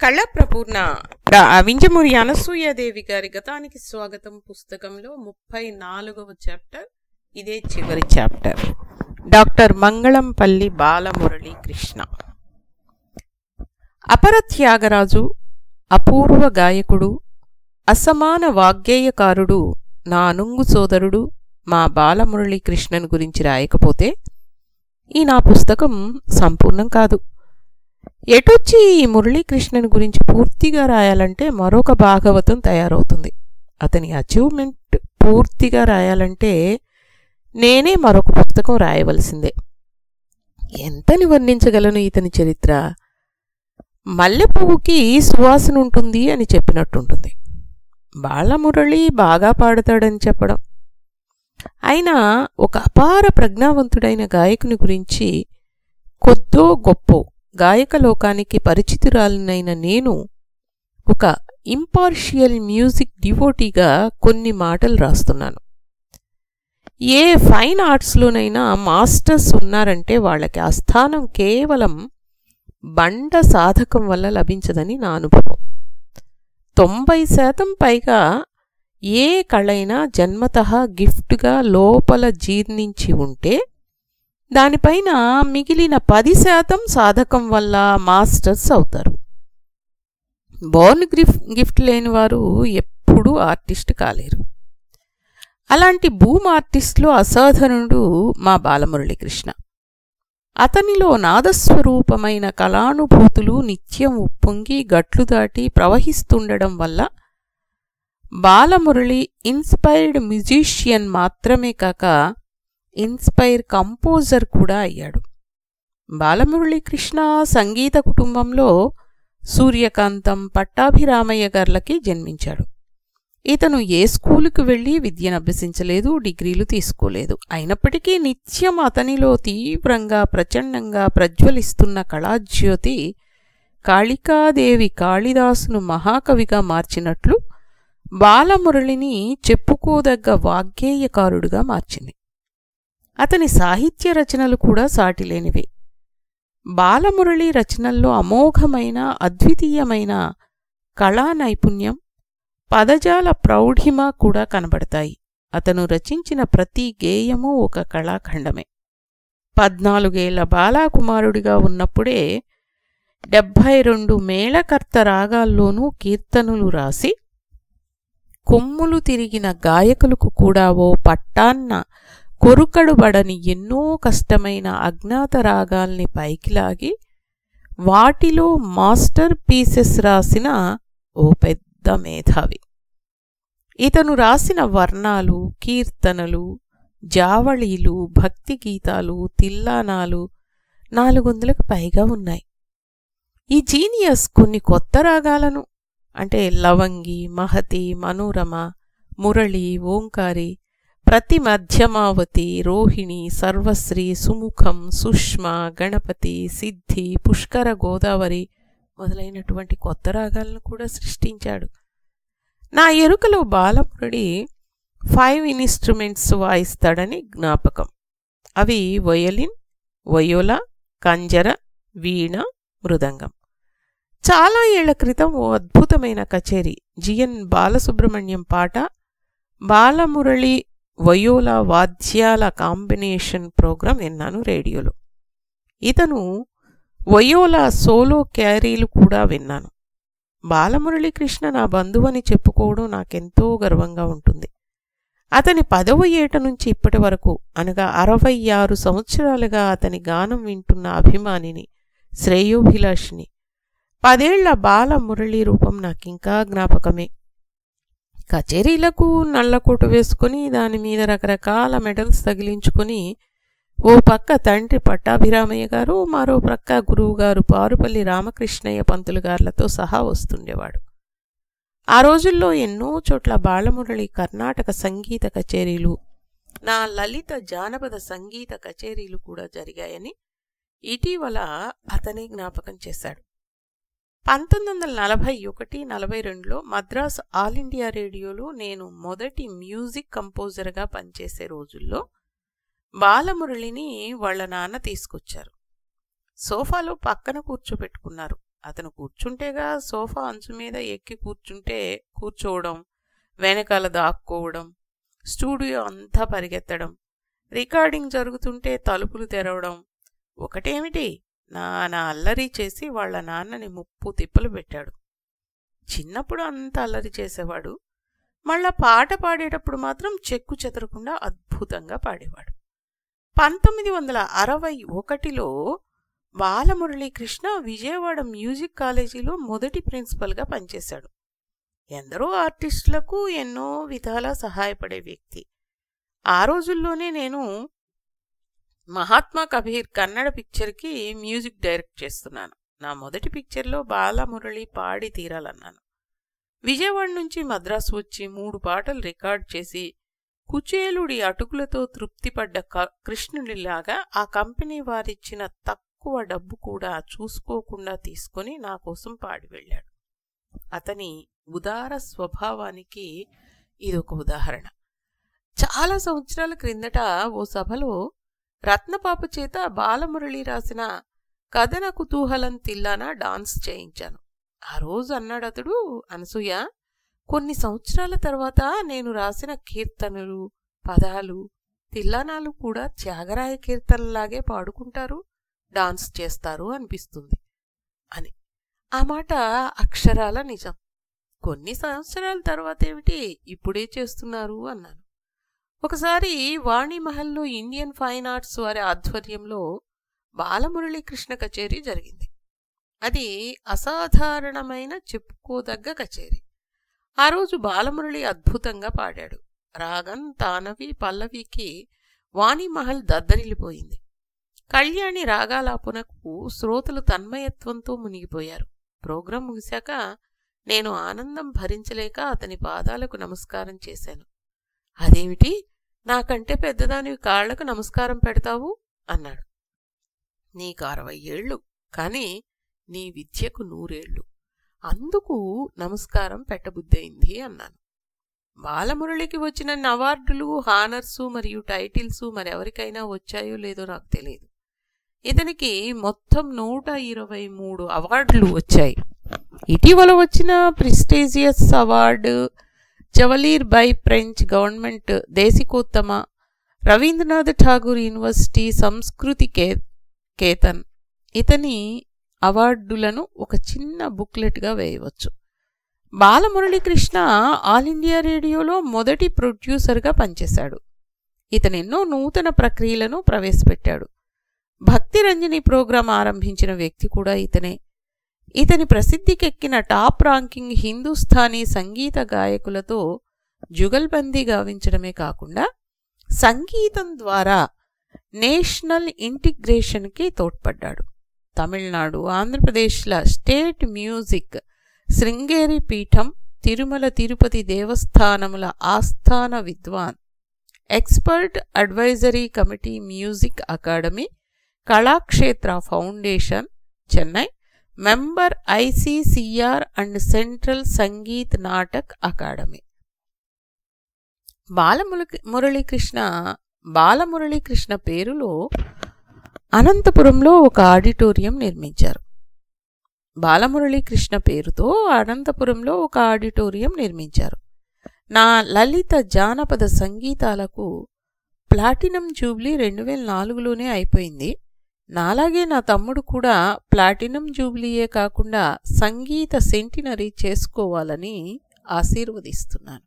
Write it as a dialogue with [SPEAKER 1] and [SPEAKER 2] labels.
[SPEAKER 1] కళప్రపూర్ణ డా వింజమూరి అనసూయాదేవి గారి గతానికి స్వాగతం పుస్తకంలో ముప్పై నాలుగవ చాప్టర్ ఇదే చివరి చాప్టర్. డాక్టర్ మంగళంపల్లి బాలమురళీ కృష్ణ అపర త్యాగరాజు అపూర్వ గాయకుడు అసమాన వాగ్గేయకారుడు నా అనుంగు సోదరుడు మా బాలమురళీ కృష్ణన్ గురించి రాయకపోతే ఈ నా పుస్తకం సంపూర్ణం కాదు. ఎటొచ్చి ఈ మురళీకృష్ణన్ గురించి పూర్తిగా రాయాలంటే మరొక భాగవతం తయారవుతుంది. అతని అచీవ్మెంట్ పూర్తిగా రాయాలంటే నేనే మరొక పుస్తకం రాయవలసిందే. ఎంతని వర్ణించగలను ఇతని చరిత్ర? మల్లెపువ్వుకి సువాసన ఉంటుంది అని చెప్పినట్టుంటుంది. బాలమురళి బాగా పాడతాడని చెప్పడం. అయినా ఒక అపార ప్రజ్ఞావంతుడైన గాయకుని గురించి కొద్దో గొప్పో గాయక లోకానికి పరిచితురాలినైన నేను ఒక ఇంపార్షియల్ మ్యూజిక్ డివోటీగా కొన్ని మాటలు రాస్తున్నాను. ఏ ఫైన్ ఆర్ట్స్లోనైనా మాస్టర్స్ ఉన్నారంటే వాళ్ళకి ఆ స్థానం కేవలం బండ సాధకం వల్ల లభించదని నా అనుభవం. తొంభై శాతం పైగా ఏ కళైనా జన్మత గిఫ్ట్గా లోపల జీర్ణించి ఉంటే దానిపైన మిగిలిన పది శాతం సాధకం వల్ల మాస్టర్స్ అవుతారు. బోర్న్ గిఫ్ట్ గిఫ్ట్ లేని వారు ఎప్పుడూ ఆర్టిస్ట్ కాలేరు. అలాంటి భూమ్ ఆర్టిస్ట్లో అసాధారణుడు మా బాలమురళీకృష్ణ. అతనిలో నాదస్వరూపమైన కళానుభూతులు నిత్యం ఉప్పొంగి గట్లు దాటి ప్రవహిస్తుండడం వల్ల బాలమురళి ఇన్స్పైర్డ్ మ్యూజిషియన్ మాత్రమే కాక ఇన్స్పైర్ కంపోజర్ కూడా అయ్యాడు. బాలమురళీకృష్ణ సంగీత కుటుంబంలో సూర్యకాంతం పట్టాభిరామయ్య గార్లకి జన్మించాడు. ఇతను ఏ స్కూలుకు వెళ్ళి విద్యను అభ్యసించలేదు డిగ్రీలు తీసుకోలేదు. అయినప్పటికీ నిత్యం అతనిలో తీవ్రంగా ప్రచండంగా ప్రజ్వలిస్తున్న కళాజ్యోతి కాళికాదేవి కాళిదాసును మహాకవిగా మార్చినట్లు బాలమురళిని చెప్పుకోదగ్గ వాగ్గేయకారుడుగా మార్చింది. అతని సాహిత్య రచనలు కూడా సాటిలేనివే. బాలమురళి రచనల్లో అమోఘమైన అద్వితీయమైన కళా నైపుణ్యం పదజాల ప్రౌఢిమ కూడా కనబడతాయి. అతను రచించిన ప్రతి గేయము ఒక కళాఖండమే. పద్నాలుగేళ్ళ బాలాకుమారుడిగా ఉన్నప్పుడే డెబ్భై రెండు మేళకర్త రాగాల్లోనూ కీర్తనులు రాసి కొమ్ములు తిరిగిన గాయకులకు కూడా ఓ పట్టాన్న కొరుకడుబడని ఎన్నో కష్టమైన అజ్ఞాత రాగాల్ని పైకి లాగి వాటిలో మాస్టర్ పీసెస్ రాసిన ఓ పెద్ద మేధావి. ఇతను రాసిన వర్ణాలు కీర్తనలు జావళీలు భక్తి గీతాలు తిల్లానాలు నాలుగొందలకు పైగా ఉన్నాయి. ఈ జీనియస్ కొన్ని కొత్త రాగాలను అంటే లవంగి మహతి మనోరమ మురళి ఓంకారి ప్రతి మధ్యమావతి రోహిణి సర్వశ్రీ సుముఖం సుష్మ గణపతి సిద్ధి పుష్కర గోదావరి మొదలైనటువంటి కొత్త రాగాలను కూడా సృష్టించాడు. నా ఎరుకలో బాలమురుడి ఫైవ్ ఇన్స్ట్రుమెంట్స్ వాయిస్తాడని జ్ఞాపకం. అవి వయలిన్ వయోలా కంజర వీణ మృదంగం. చాలా ఏళ్ళ క్రితం ఓ అద్భుతమైన కచేరీ జిఎన్ బాలసుబ్రహ్మణ్యం పాట బాలమురళి వయోలా వాద్యాల కాంబినేషన్ ప్రోగ్రాం విన్నాను రేడియోలో. ఇతను వయోలా సోలో క్యారీలు కూడా విన్నాను. బాలమురళీ కృష్ణ నా బంధువని చెప్పుకోవడం నాకెంతో గర్వంగా ఉంటుంది. అతని పదవ ఏట నుంచి ఇప్పటి వరకు అనగా అరవై ఆరు సంవత్సరాలుగా అతని గానం వింటున్న అభిమానిని శ్రేయోభిలాషిని. పదేళ్ళ బాలమురళీ రూపం నాకింకా జ్ఞాపకమే. కచేరీలకు నల్లకోటు వేసుకుని దాని మీద రకరకాల మెడల్స్ తగిలించుకొని ఓ పక్క తండ్రి పట్టాభిరామయ్య గారు మరో ప్రక్క గురువుగారు పారుపల్లి రామకృష్ణయ్య పంతులు గారులతో సహా వస్తుండేవాడు. ఆ రోజుల్లో ఎన్నో చోట్ల బాలమురళి కర్ణాటక సంగీత కచేరీలు నా లలిత జానపద సంగీత కచేరీలు కూడా జరిగాయని ఇటీవల అతనే జ్ఞాపకం చేశాడు. పంతొమ్మిది వందల నలభై ఒకటి నలభై రెండులో మద్రాస్ ఆల్ ఇండియా రేడియోలో నేను మొదటి మ్యూజిక్ కంపోజర్గా పనిచేసే రోజుల్లో బాలమురళిని వాళ్ళ నాన్న తీసుకొచ్చారు. సోఫాలో పక్కన కూర్చోబెట్టుకున్నారు. అతను కూర్చుంటేగా సోఫా అంచు మీద ఎక్కి కూర్చుంటే కూర్చోవడం వెనకాల దాక్కోవడం స్టూడియో అంతా పరిగెత్తడం రికార్డింగ్ జరుగుతుంటే తలుపులు తెరవడం ఒకటేమిటి? నానా అల్లరి చేసి వాళ్ళ నాన్నని ముప్పు తిప్పలు పెట్టాడు. చిన్నప్పుడు అంత అల్లరి చేసేవాడు. మళ్ళా పాట పాడేటప్పుడు మాత్రం చెక్కు చెదరకుండా అద్భుతంగా పాడేవాడు. పంతొమ్మిది వందల అరవై ఒకటిలో బాలమురళీకృష్ణ విజయవాడ మ్యూజిక్ కాలేజీలో మొదటి ప్రిన్సిపల్గా పనిచేశాడు. ఎందరో ఆర్టిస్టులకు ఎన్నో విధాలా సహాయపడే వ్యక్తి. ఆ రోజుల్లోనే నేను మహాత్మా కబీర్ కన్నడ పిక్చర్కి మ్యూజిక్ డైరెక్ట్ చేస్తున్నాను. నా మొదటి పిక్చర్లో బాలమురళి పాడి తీరాలన్నాను. విజయవాడ నుంచి మద్రాసు వచ్చి మూడు పాటలు రికార్డ్ చేసి కుచేలుడి అటుకులతో తృప్తిపడ్డ కృష్ణుడిలాగా ఆ కంపెనీ వారిచ్చిన తక్కువ డబ్బు కూడా చూసుకోకుండా తీసుకొని నా కోసం పాడి వెళ్ళాడు. అతని ఉదార స్వభావానికి ఇదొక ఉదాహరణ. చాలా సంవత్సరాల క్రిందట ఓ సభలో రత్నపాప చేత బాలమురళి రాసిన కథన కుతూహలం తిల్లానా డాన్స్ చేయించాను. ఆ రోజు అన్నాడు అతడు అనసూయ కొన్ని సంవత్సరాల తర్వాత నేను రాసిన కీర్తనలు పదాలు తిల్లానాలు కూడా త్యాగరాయ కీర్తనలాగే పాడుకుంటారు డాన్స్ చేస్తారు అనిపిస్తుంది అని. ఆ మాట అక్షరాల నిజం. కొన్ని సంవత్సరాల తర్వాత ఏమిటి ఇప్పుడే చేస్తున్నారు అన్నాను. ఒకసారి వాణిమహల్లో ఇండియన్ ఫైన్ ఆర్ట్స్ వారి ఆధ్వర్యంలో బాలమురళీకృష్ణ కచేరీ జరిగింది. అది అసాధారణమైన చెప్పుకోదగ్గ కచేరీ. ఆ రోజు బాలమురళి అద్భుతంగా పాడాడు. రాగం తానవి పల్లవికి వాణిమహల్ దద్దరిల్లిపోయింది. కళ్యాణి రాగాలాపునకు శ్రోతలు తన్మయత్వంతో మునిగిపోయారు. ప్రోగ్రాం ముగిశాక నేను ఆనందం భరించలేక అతని పాదాలకు నమస్కారం చేశాను. అదేమిటి? నాకంటే పెద్దదానివి కాళ్ళకు నమస్కారం పెడతావు? అన్నాడు. నీకు అరవై ఏళ్ళు కాని నీ విద్యకు నూరేళ్ళు. అందుకు నమస్కారం పెట్టబుద్దయింది అన్నాను. బాలమురళికి వచ్చిన అవార్డులు హానర్సు మరియు టైటిల్స్ మరెవరికైనా వచ్చాయో లేదో నాకు తెలియదు. ఇతనికి మొత్తం నూట ఇరవై మూడు అవార్డులు వచ్చాయి. ఇటీవల వచ్చిన prestigious award chevalier by French government Desikottama Rabindranath Tagore university సంస్కృతి కే కేతన్ ఇతని అవార్డులను ఒక చిన్న బుక్లెట్గా వేయవచ్చు. బాలమురళీకృష్ణ ఆల్ ఇండియా రేడియోలో మొదటి ప్రొడ్యూసర్గా పనిచేశాడు. ఇతనెన్నో నూతన ప్రక్రియలను ప్రవేశపెట్టాడు. భక్తిరంజని ప్రోగ్రాం ఆరంభించిన వ్యక్తి కూడా ఇతనే. ఇతని ప్రసిద్ధికెక్కిన టాప్ ర్యాంకింగ్ హిందుస్థానీ సంగీత గాయకులతో జుగల్బందీ గావించడమే కాకుండా సంగీతం ద్వారా నేషనల్ ఇంటిగ్రేషన్కి తోడ్పడ్డాడు. తమిళనాడు ఆంధ్రప్రదేశ్ల స్టేట్ మ్యూజిక్ శృంగేరి పీఠం తిరుమల తిరుపతి దేవస్థానముల ఆస్థాన విద్వాన్ expert advisory committee music academy Kalakshetra foundation Chennai member ICCR and central Sangeet Natak academy. Balamurali Muralikrishna Balamuralikrishna పేరులో అనంతపురంలో ఒక ఆడిటోరియం నిర్మించారు. బాలమురళీకృష్ణ పేరుతో అనంతపురంలో ఒక ఆడిటోరియం నిర్మించారు. నా లలిత జానపద సంగీతాలకు ప్లాటినం జూబ్లీ రెండు వేల నాలుగులోనే అయిపోయింది. నాలాగే నా తమ్ముడు కూడా ప్లాటినం జూబ్లీయే కాకుండా సంగీత సెంటినరీ చేసుకోవాలని ఆశీర్వదిస్తున్నాను.